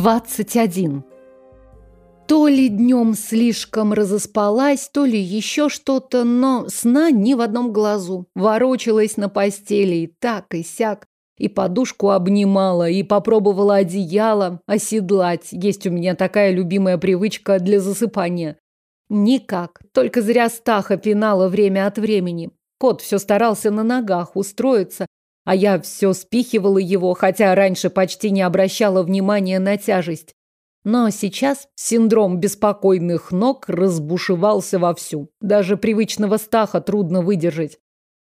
21. То ли днем слишком разоспалась, то ли еще что-то, но сна ни в одном глазу. Ворочалась на постели и так, и сяк. И подушку обнимала, и попробовала одеяло оседлать. Есть у меня такая любимая привычка для засыпания. Никак. Только зря Стаха пинала время от времени. Кот все старался на ногах устроиться, а я все спихивала его, хотя раньше почти не обращала внимания на тяжесть. Но сейчас синдром беспокойных ног разбушевался вовсю. Даже привычного стаха трудно выдержать.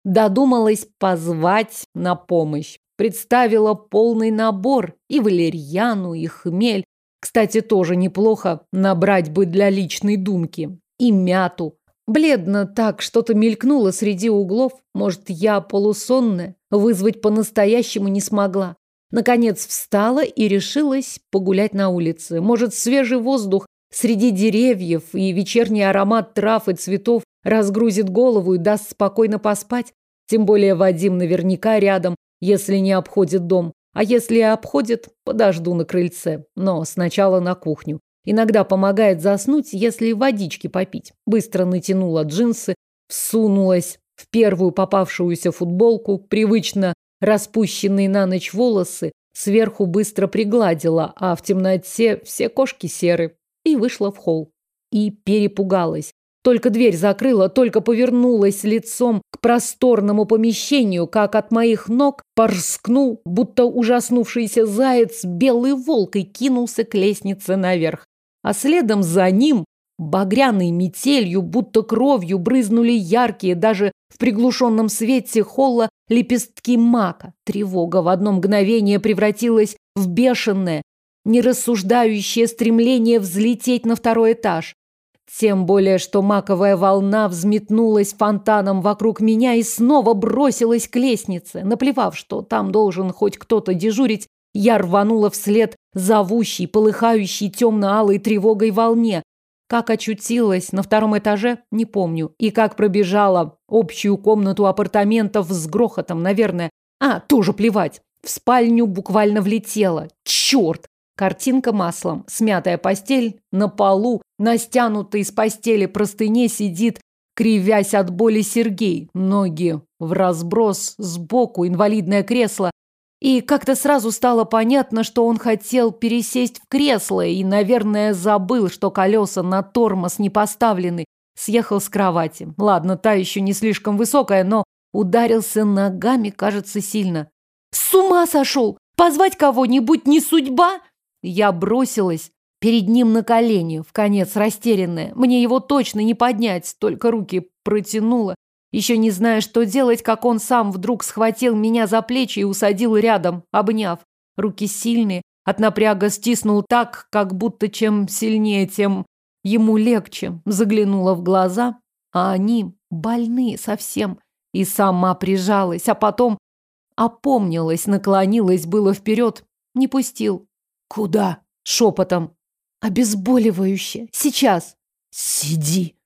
Додумалась позвать на помощь. Представила полный набор и валерьяну, и хмель. Кстати, тоже неплохо набрать бы для личной думки. И мяту. Бледно так что-то мелькнуло среди углов. Может, я полусонная? Вызвать по-настоящему не смогла. Наконец встала и решилась погулять на улице. Может, свежий воздух среди деревьев и вечерний аромат трав и цветов разгрузит голову и даст спокойно поспать. Тем более Вадим наверняка рядом, если не обходит дом. А если обходит, подожду на крыльце. Но сначала на кухню. Иногда помогает заснуть, если водички попить. Быстро натянула джинсы, всунулась в первую попавшуюся футболку, привычно распущенные на ночь волосы, сверху быстро пригладила, а в темноте все кошки серы, и вышла в холл. И перепугалась. Только дверь закрыла, только повернулась лицом к просторному помещению, как от моих ног порскнул, будто ужаснувшийся заяц, белый волк и кинулся к лестнице наверх. А следом за ним Багряной метелью, будто кровью, брызнули яркие, даже в приглушенном свете холла, лепестки мака. Тревога в одно мгновение превратилась в бешеное, нерассуждающее стремление взлететь на второй этаж. Тем более, что маковая волна взметнулась фонтаном вокруг меня и снова бросилась к лестнице. Наплевав, что там должен хоть кто-то дежурить, я рванула вслед зовущей, полыхающей темно-алой тревогой волне, как очутилась на втором этаже, не помню. И как пробежала общую комнату апартаментов с грохотом, наверное. А, тоже плевать. В спальню буквально влетела. Черт! Картинка маслом. Смятая постель на полу, на стянутой из постели простыне сидит, кривясь от боли Сергей. Ноги в разброс, сбоку инвалидное кресло, и как-то сразу стало понятно, что он хотел пересесть в кресло и, наверное, забыл, что колеса на тормоз не поставлены. Съехал с кровати. Ладно, та еще не слишком высокая, но ударился ногами, кажется, сильно. «С ума сошел! Позвать кого-нибудь не судьба?» Я бросилась перед ним на колени, в конец растерянная. Мне его точно не поднять, только руки протянула еще не зная, что делать, как он сам вдруг схватил меня за плечи и усадил рядом, обняв. Руки сильные, от напряга стиснул так, как будто чем сильнее, тем ему легче. Заглянула в глаза, а они больные совсем. И сама прижалась, а потом опомнилась, наклонилась было вперед, не пустил. «Куда?» — шепотом. «Обезболивающе. Сейчас». «Сиди»,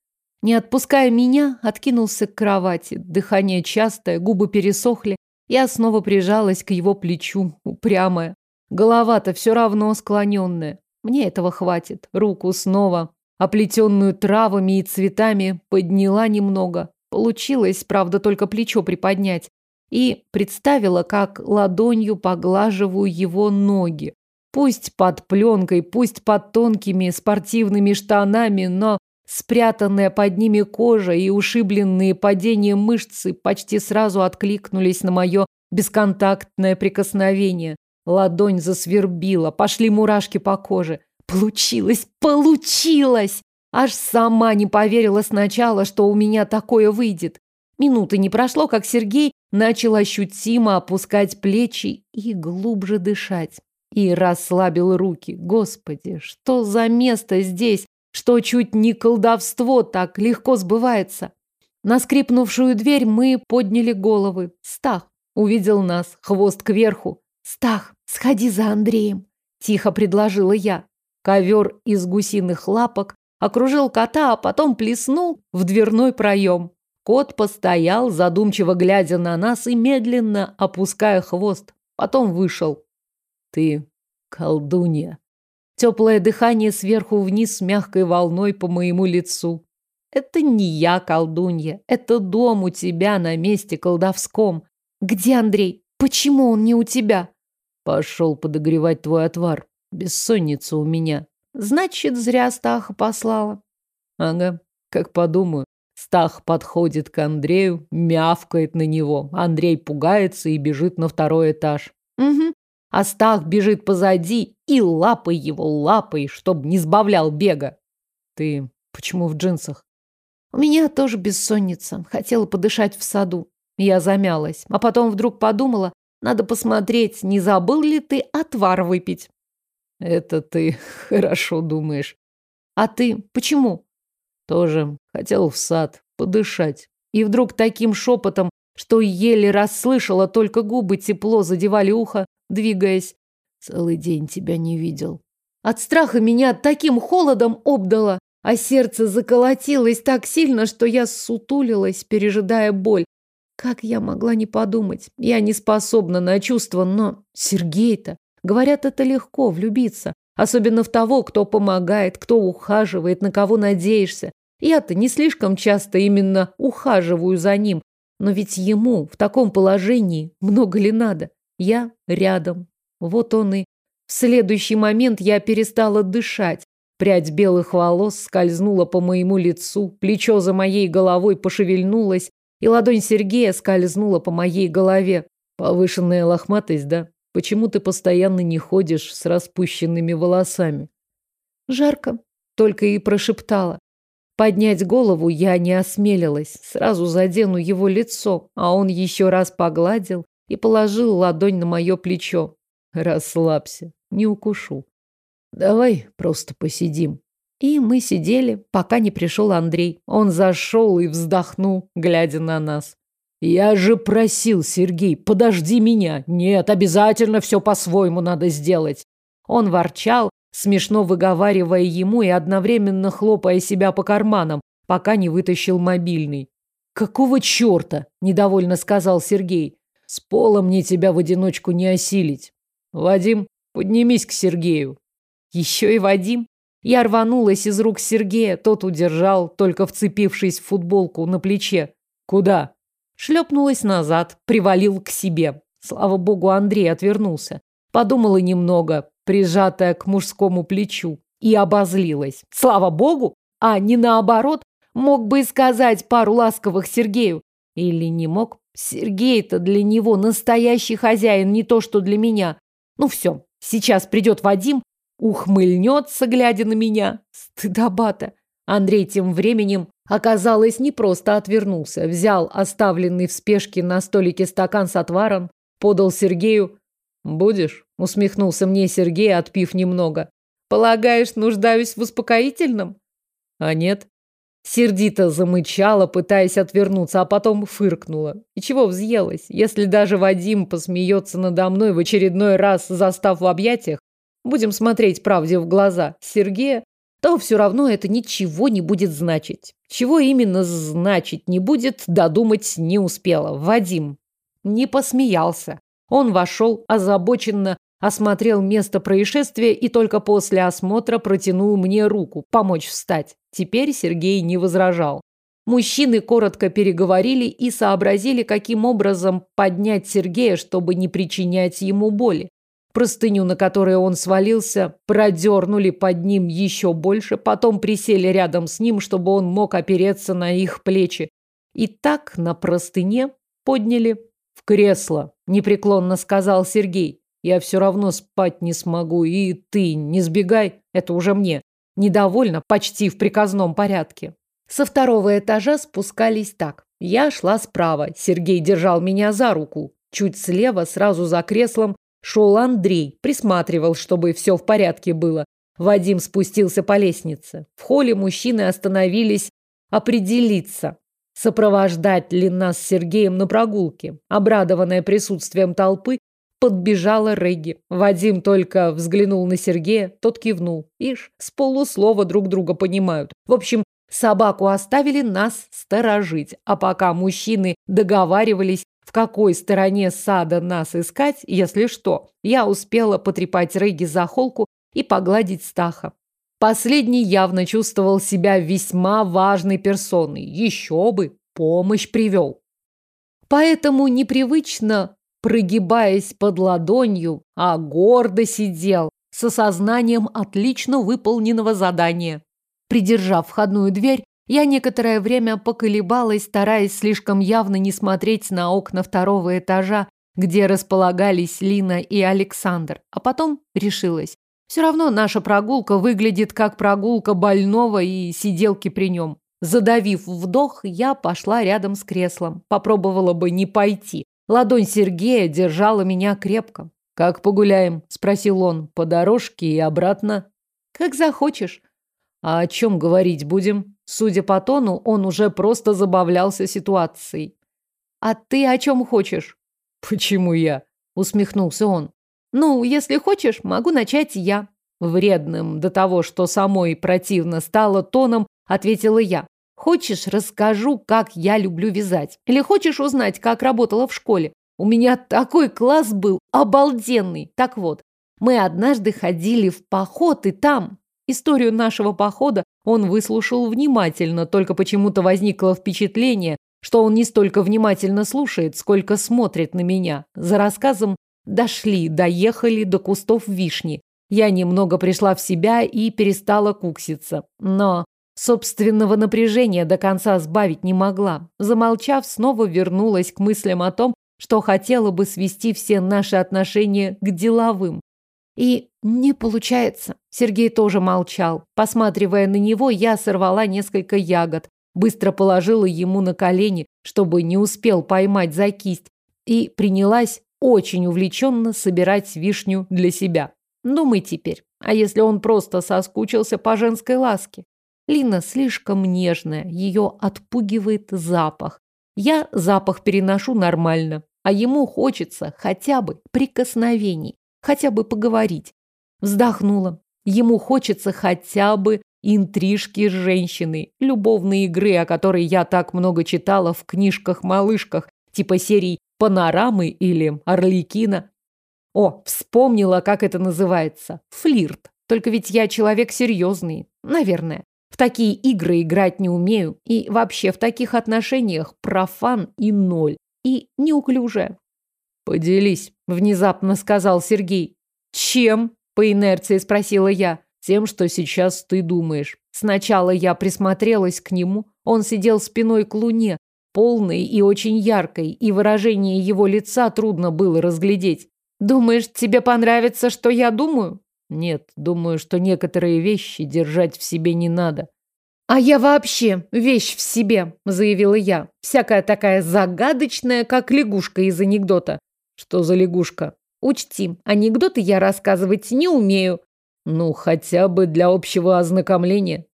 не отпуская меня, откинулся к кровати. Дыхание частое, губы пересохли. Я снова прижалась к его плечу, упрямая. Голова-то все равно склоненная. Мне этого хватит. Руку снова, оплетенную травами и цветами, подняла немного. Получилось, правда, только плечо приподнять. И представила, как ладонью поглаживаю его ноги. Пусть под пленкой, пусть под тонкими спортивными штанами, но Спрятанная под ними кожа и ушибленные падением мышцы почти сразу откликнулись на мое бесконтактное прикосновение. Ладонь засвербила, пошли мурашки по коже. Получилось, получилось! Аж сама не поверила сначала, что у меня такое выйдет. Минуты не прошло, как Сергей начал ощутимо опускать плечи и глубже дышать. И расслабил руки. Господи, что за место здесь, что чуть не колдовство так легко сбывается. На скрипнувшую дверь мы подняли головы. Стах увидел нас, хвост кверху. «Стах, сходи за Андреем», – тихо предложила я. Ковер из гусиных лапок окружил кота, а потом плеснул в дверной проем. Кот постоял, задумчиво глядя на нас и медленно опуская хвост. Потом вышел. «Ты колдунья», Теплое дыхание сверху вниз мягкой волной по моему лицу. Это не я, колдунья. Это дом у тебя на месте колдовском. Где Андрей? Почему он не у тебя? Пошел подогревать твой отвар. Бессонница у меня. Значит, зря Стаха послала. Ага, как подумаю. Стах подходит к Андрею, мявкает на него. Андрей пугается и бежит на второй этаж. Угу. А Стах бежит позади и лапой его, лапой, чтобы не сбавлял бега. Ты почему в джинсах? У меня тоже бессонница. Хотела подышать в саду. Я замялась, а потом вдруг подумала, надо посмотреть, не забыл ли ты отвар выпить. Это ты хорошо думаешь. А ты почему? Тоже хотел в сад подышать. И вдруг таким шепотом, что еле расслышала, только губы тепло задевали ухо, двигаясь. Целый день тебя не видел. От страха меня таким холодом обдало, а сердце заколотилось так сильно, что я сутулилась, пережидая боль. Как я могла не подумать? Я не способна на чувства, но Сергей-то... Говорят, это легко влюбиться. Особенно в того, кто помогает, кто ухаживает, на кого надеешься. Я-то не слишком часто именно ухаживаю за ним. Но ведь ему в таком положении много ли надо? Я рядом. Вот он и... В следующий момент я перестала дышать. Прядь белых волос скользнула по моему лицу, плечо за моей головой пошевельнулось, и ладонь Сергея скользнула по моей голове. Повышенная лохматость, да? Почему ты постоянно не ходишь с распущенными волосами? Жарко, только и прошептала. Поднять голову я не осмелилась. Сразу задену его лицо, а он еще раз погладил и положил ладонь на мое плечо. Расслабься, не укушу. Давай просто посидим. И мы сидели, пока не пришел Андрей. Он зашел и вздохнул, глядя на нас. «Я же просил, Сергей, подожди меня. Нет, обязательно все по-своему надо сделать». Он ворчал, смешно выговаривая ему и одновременно хлопая себя по карманам, пока не вытащил мобильный. «Какого черта?» – недовольно сказал Сергей. «С пола мне тебя в одиночку не осилить. Вадим, поднимись к Сергею». «Еще и Вадим?» Я рванулась из рук Сергея, тот удержал, только вцепившись в футболку на плече. «Куда?» Шлепнулась назад, привалил к себе. Слава богу, Андрей отвернулся. Подумала немного, прижатая к мужскому плечу, и обозлилась. Слава богу, а не наоборот, мог бы сказать пару ласковых Сергею. Или не мог? Сергей-то для него настоящий хозяин, не то что для меня. Ну все, сейчас придет Вадим, Ухмыльнется, глядя на меня. Стыдоба-то. Андрей тем временем, оказалось, не просто отвернулся. Взял оставленный в спешке на столике стакан с отваром, подал Сергею. «Будешь?» – усмехнулся мне Сергей, отпив немного. «Полагаешь, нуждаюсь в успокоительном?» «А нет». Сердито замычала, пытаясь отвернуться, а потом фыркнула. И чего взъелась? Если даже Вадим посмеется надо мной в очередной раз, застав в объятиях, будем смотреть правде в глаза, Сергея, то все равно это ничего не будет значить. Чего именно значить не будет, додумать не успела. Вадим не посмеялся. Он вошел, озабоченно осмотрел место происшествия и только после осмотра протянул мне руку, помочь встать. Теперь Сергей не возражал. Мужчины коротко переговорили и сообразили, каким образом поднять Сергея, чтобы не причинять ему боли. Простыню, на которой он свалился, продернули под ним еще больше, потом присели рядом с ним, чтобы он мог опереться на их плечи. И так на простыне подняли в кресло, непреклонно сказал Сергей. Я все равно спать не смогу, и ты не сбегай, это уже мне. Недовольно, почти в приказном порядке. Со второго этажа спускались так. Я шла справа, Сергей держал меня за руку. Чуть слева, сразу за креслом, Шел Андрей, присматривал, чтобы все в порядке было. Вадим спустился по лестнице. В холле мужчины остановились определиться, сопровождать ли нас с Сергеем на прогулке. Обрадованная присутствием толпы, подбежала Регги. Вадим только взглянул на Сергея, тот кивнул. Ишь, с полуслова друг друга понимают. В общем, собаку оставили нас сторожить, а пока мужчины договаривались, в какой стороне сада нас искать, если что. Я успела потрепать Рейги за холку и погладить Стаха. Последний явно чувствовал себя весьма важной персоной. Еще бы, помощь привел. Поэтому непривычно, прогибаясь под ладонью, а гордо сидел, с осознанием отлично выполненного задания. Придержав входную дверь, я некоторое время поколебалась, стараясь слишком явно не смотреть на окна второго этажа, где располагались Лина и Александр, а потом решилась. Все равно наша прогулка выглядит как прогулка больного и сиделки при нем. Задавив вдох, я пошла рядом с креслом. Попробовала бы не пойти. Ладонь Сергея держала меня крепко. «Как погуляем?» – спросил он. «По дорожке и обратно?» «Как захочешь». «А о чем говорить будем?» Судя по тону, он уже просто забавлялся ситуацией. «А ты о чем хочешь?» «Почему я?» – усмехнулся он. «Ну, если хочешь, могу начать я». Вредным до того, что самой противно стало тоном, ответила я. «Хочешь, расскажу, как я люблю вязать? Или хочешь узнать, как работала в школе? У меня такой класс был обалденный. Так вот, мы однажды ходили в поход, и там... Историю нашего похода он выслушал внимательно, только почему-то возникло впечатление, что он не столько внимательно слушает, сколько смотрит на меня. За рассказом Дошли, доехали до кустов вишни. Я немного пришла в себя и перестала кукситься. Но собственного напряжения до конца сбавить не могла. Замолчав, снова вернулась к мыслям о том, что хотела бы свести все наши отношения к деловым. И не получается. Сергей тоже молчал. Посматривая на него, я сорвала несколько ягод, быстро положила ему на колени, чтобы не успел поймать за кисть, и принялась очень увлеченно собирать вишню для себя. Думай теперь, а если он просто соскучился по женской ласке? Лина слишком нежная, ее отпугивает запах. Я запах переношу нормально, а ему хочется хотя бы прикосновений, хотя бы поговорить. Вздохнула. Ему хочется хотя бы интрижки с женщиной, любовные игры, о которой я так много читала в книжках-малышках, типа серий панорамы или орликина. О, вспомнила, как это называется. Флирт. Только ведь я человек серьезный. Наверное. В такие игры играть не умею. И вообще в таких отношениях профан и ноль. И неуклюжая. «Поделись», — внезапно сказал Сергей. «Чем?» — по инерции спросила я. «Тем, что сейчас ты думаешь». Сначала я присмотрелась к нему. Он сидел спиной к луне, полной и очень яркой, и выражение его лица трудно было разглядеть. «Думаешь, тебе понравится, что я думаю?» «Нет, думаю, что некоторые вещи держать в себе не надо». «А я вообще вещь в себе», — заявила я. «Всякая такая загадочная, как лягушка из анекдота». «Что за лягушка?» «Учти, анекдоты я рассказывать не умею». «Ну, хотя бы для общего ознакомления».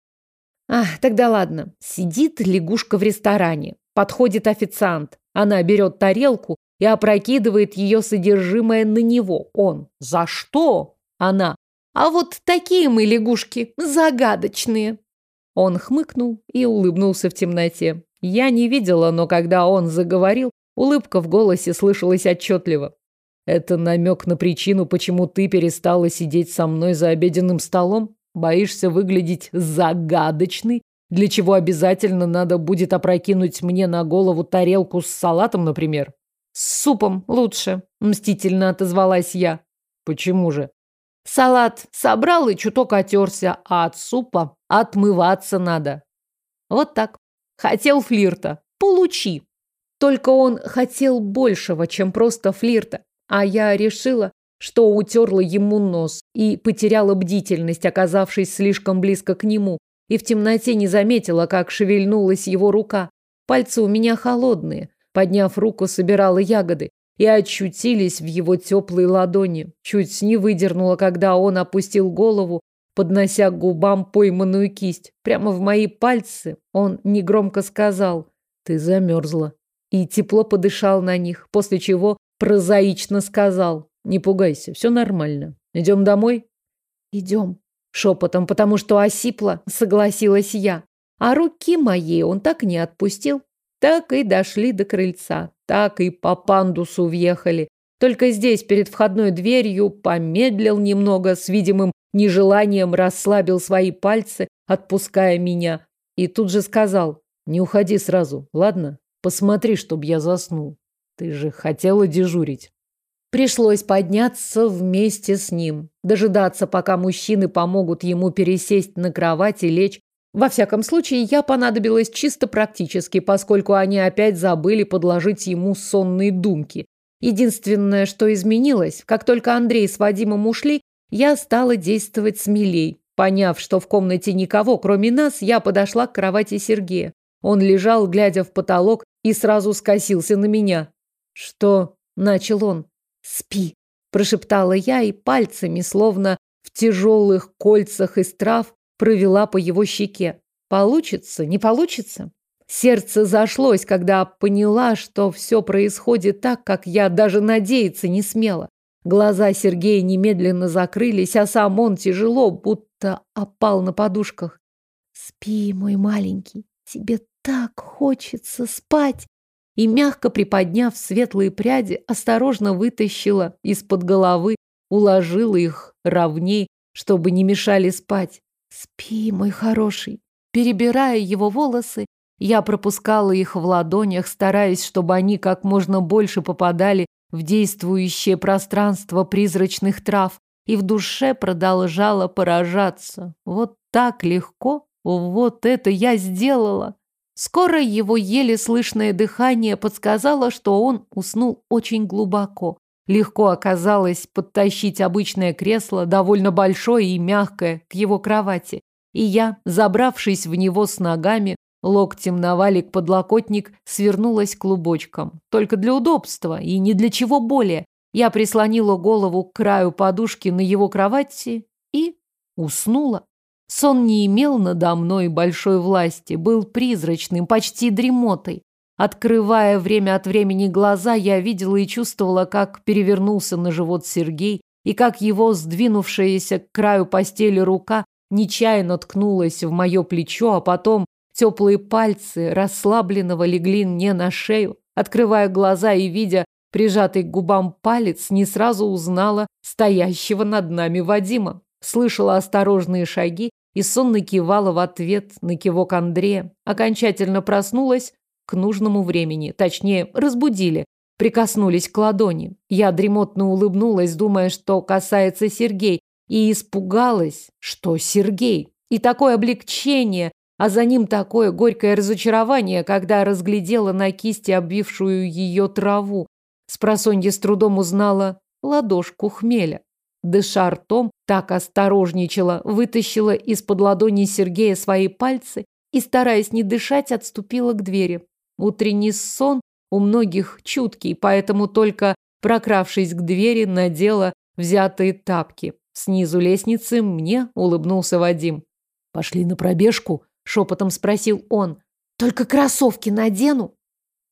«Ах, тогда ладно. Сидит лягушка в ресторане. Подходит официант. Она берет тарелку и опрокидывает ее содержимое на него. Он. За что? Она. А вот такие мы лягушки, загадочные. Он хмыкнул и улыбнулся в темноте. Я не видела, но когда он заговорил, улыбка в голосе слышалась отчетливо. Это намек на причину, почему ты перестала сидеть со мной за обеденным столом? Боишься выглядеть загадочной для чего обязательно надо будет опрокинуть мне на голову тарелку с салатом, например? С супом лучше, мстительно отозвалась я. Почему же? Салат собрал и чуток отерся, а от супа отмываться надо. Вот так. Хотел флирта. Получи. Только он хотел большего, чем просто флирта. А я решила, что утерла ему нос и потеряла бдительность, оказавшись слишком близко к нему и в темноте не заметила, как шевельнулась его рука. Пальцы у меня холодные. Подняв руку, собирала ягоды и очутились в его теплой ладони. Чуть не выдернула, когда он опустил голову, поднося к губам пойманную кисть. Прямо в мои пальцы он негромко сказал «Ты замерзла». И тепло подышал на них, после чего прозаично сказал «Не пугайся, все нормально. Идем домой?» «Идем», Шепотом, потому что осипла, согласилась я. А руки моей он так не отпустил. Так и дошли до крыльца, так и по пандусу въехали. Только здесь, перед входной дверью, помедлил немного, с видимым нежеланием расслабил свои пальцы, отпуская меня. И тут же сказал, не уходи сразу, ладно? Посмотри, чтоб я заснул. Ты же хотела дежурить. Пришлось подняться вместе с ним, дожидаться, пока мужчины помогут ему пересесть на кровать и лечь. Во всяком случае, я понадобилась чисто практически, поскольку они опять забыли подложить ему сонные думки. Единственное, что изменилось, как только Андрей с Вадимом ушли, я стала действовать смелей. Поняв, что в комнате никого, кроме нас, я подошла к кровати Сергея. Он лежал, глядя в потолок, и сразу скосился на меня. «Что?» – начал он. «Спи», – прошептала я и пальцами, словно в тяжелых кольцах из трав, провела по его щеке. «Получится? Не получится?» Сердце зашлось, когда поняла, что все происходит так, как я даже надеяться не смела. Глаза Сергея немедленно закрылись, а сам он тяжело, будто опал на подушках. «Спи, мой маленький, тебе так хочется спать!» и, мягко приподняв светлые пряди, осторожно вытащила из-под головы, уложила их ровней, чтобы не мешали спать. «Спи, мой хороший!» Перебирая его волосы, я пропускала их в ладонях, стараясь, чтобы они как можно больше попадали в действующее пространство призрачных трав, и в душе продолжала поражаться. Вот так легко, вот это я сделала. Скоро его еле слышное дыхание подсказало, что он уснул очень глубоко. Легко оказалось подтащить обычное кресло, довольно большое и мягкое, к его кровати. И я, забравшись в него с ногами, локтем на валик подлокотник, свернулась клубочком. Только для удобства и ни для чего более. Я прислонила голову к краю подушки на его кровати и уснула. Сон не имел надо мной большой власти, был призрачным, почти дремотой. Открывая время от времени глаза, я видела и чувствовала, как перевернулся на живот Сергей, и как его сдвинувшаяся к краю постели рука нечаянно ткнулась в мое плечо, а потом теплые пальцы расслабленного легли мне на шею. Открывая глаза и видя прижатый к губам палец, не сразу узнала стоящего над нами Вадима. Слышала осторожные шаги и сонно кивала в ответ на кивок Андрея. Окончательно проснулась к нужному времени, точнее, разбудили, прикоснулись к ладони. Я дремотно улыбнулась, думая, что касается Сергей, и испугалась, что Сергей. И такое облегчение, а за ним такое горькое разочарование, когда разглядела на кисти обвившую ее траву. Спросонья с трудом узнала ладошку хмеля. Дыша ртом, так осторожничала, вытащила из-под ладони Сергея свои пальцы и, стараясь не дышать, отступила к двери. Утренний сон у многих чуткий, поэтому только прокравшись к двери, надела взятые тапки. Снизу лестницы мне улыбнулся Вадим. «Пошли на пробежку?» – шепотом спросил он. «Только кроссовки надену?»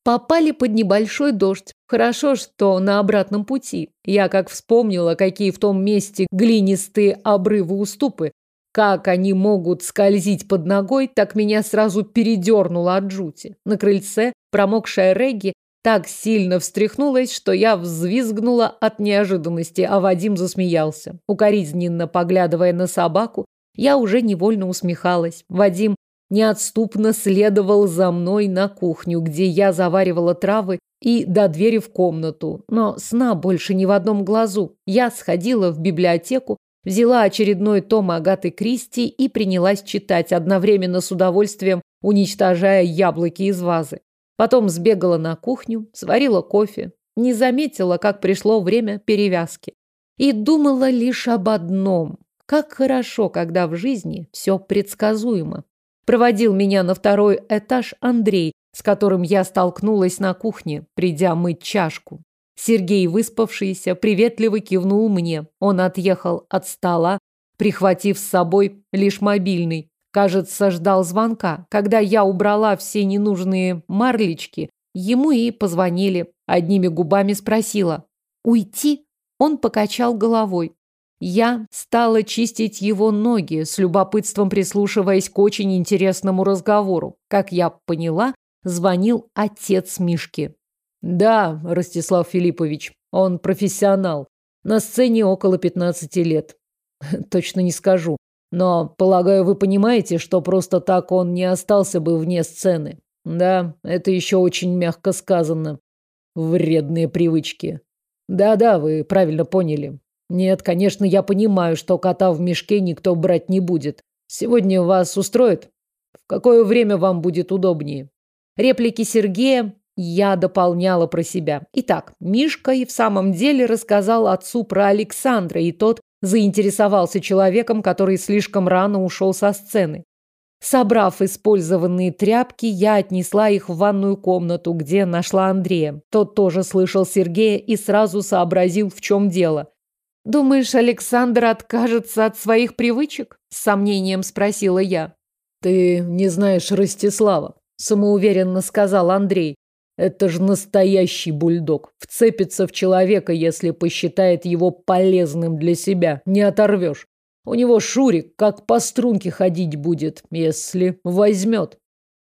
Попали под небольшой дождь. Хорошо, что на обратном пути. Я как вспомнила, какие в том месте глинистые обрывы-уступы, как они могут скользить под ногой, так меня сразу передернуло от жути. На крыльце промокшая Регги так сильно встряхнулась, что я взвизгнула от неожиданности, а Вадим засмеялся. Укоризненно поглядывая на собаку, я уже невольно усмехалась. Вадим неотступно следовал за мной на кухню, где я заваривала травы, и до двери в комнату. Но сна больше ни в одном глазу. Я сходила в библиотеку, взяла очередной том Агаты Кристи и принялась читать, одновременно с удовольствием уничтожая яблоки из вазы. Потом сбегала на кухню, сварила кофе, не заметила, как пришло время перевязки. И думала лишь об одном. Как хорошо, когда в жизни все предсказуемо. Проводил меня на второй этаж Андрей, с которым я столкнулась на кухне, придя мыть чашку. Сергей, выспавшийся, приветливо кивнул мне. Он отъехал от стола, прихватив с собой лишь мобильный. Кажется, ждал звонка. Когда я убрала все ненужные марлечки, ему и позвонили. Одними губами спросила. «Уйти?» Он покачал головой. Я стала чистить его ноги, с любопытством прислушиваясь к очень интересному разговору. Как я поняла, звонил отец Мишки. «Да, Ростислав Филиппович», Он профессионал. На сцене около 15 лет. Точно не скажу. Но, полагаю, вы понимаете, что просто так он не остался бы вне сцены. Да, это еще очень мягко сказано. Вредные привычки. Да-да, вы правильно поняли. Нет, конечно, я понимаю, что кота в мешке никто брать не будет. Сегодня вас устроит? В какое время вам будет удобнее? Реплики Сергея я дополняла про себя. Итак, Мишка и в самом деле рассказал отцу про Александра, и тот заинтересовался человеком, который слишком рано ушел со сцены. Собрав использованные тряпки, я отнесла их в ванную комнату, где нашла Андрея. Тот тоже слышал Сергея и сразу сообразил, в чем дело. «Думаешь, Александр откажется от своих привычек?» – с сомнением спросила я. «Ты не знаешь Ростислава», – самоуверенно сказал Андрей. «Это же настоящий бульдог. Вцепится в человека, если посчитает его полезным для себя. Не оторвешь. У него Шурик как по струнке ходить будет, если возьмет.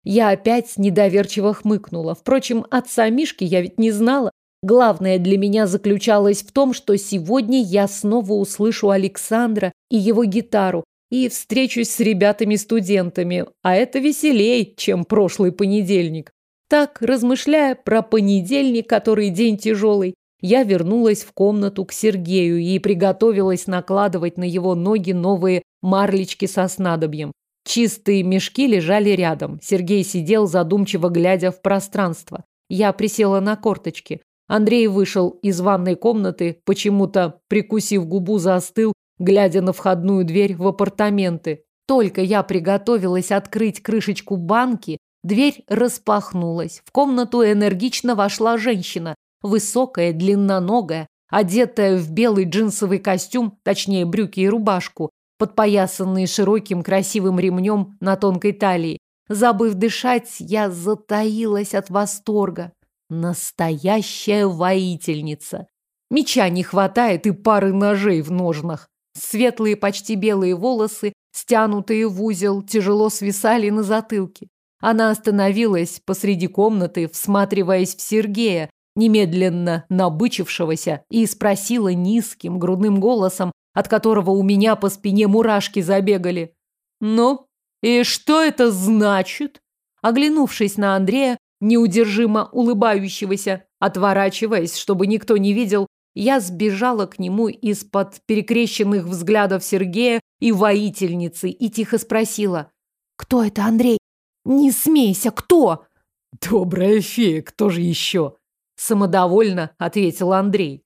Я опять недоверчиво хмыкнула. Впрочем, отца Мишки я ведь не знала. Главное для меня заключалось в том, что сегодня я снова услышу Александра и его гитару и встречусь с ребятами-студентами, а это веселей, чем прошлый понедельник. Так, размышляя про понедельник, который день тяжелый, я вернулась в комнату к Сергею и приготовилась накладывать на его ноги новые марлечки со снадобьем. Чистые мешки лежали рядом. Сергей сидел, задумчиво глядя в пространство. Я присела на корточки. Андрей вышел из ванной комнаты, почему-то, прикусив губу, застыл, глядя на входную дверь в апартаменты. Только я приготовилась открыть крышечку банки, дверь распахнулась. В комнату энергично вошла женщина высокая, длинноногая, одетая в белый джинсовый костюм, точнее брюки и рубашку, подпоясанные широким красивым ремнем на тонкой талии. Забыв дышать, я затаилась от восторга. Настоящая воительница. Меча не хватает и пары ножей в ножнах. Светлые, почти белые волосы, стянутые в узел, тяжело свисали на затылке. Она остановилась посреди комнаты, всматриваясь в Сергея, немедленно набычившегося, и спросила низким грудным голосом, от которого у меня по спине мурашки забегали. «Ну, и что это значит?» Оглянувшись на Андрея, неудержимо улыбающегося, отворачиваясь, чтобы никто не видел, я сбежала к нему из-под перекрещенных взглядов Сергея и воительницы и тихо спросила. «Кто это, Андрей? Не смейся, кто?» «Добрая фея, кто же еще?» Самодовольно ответил Андрей.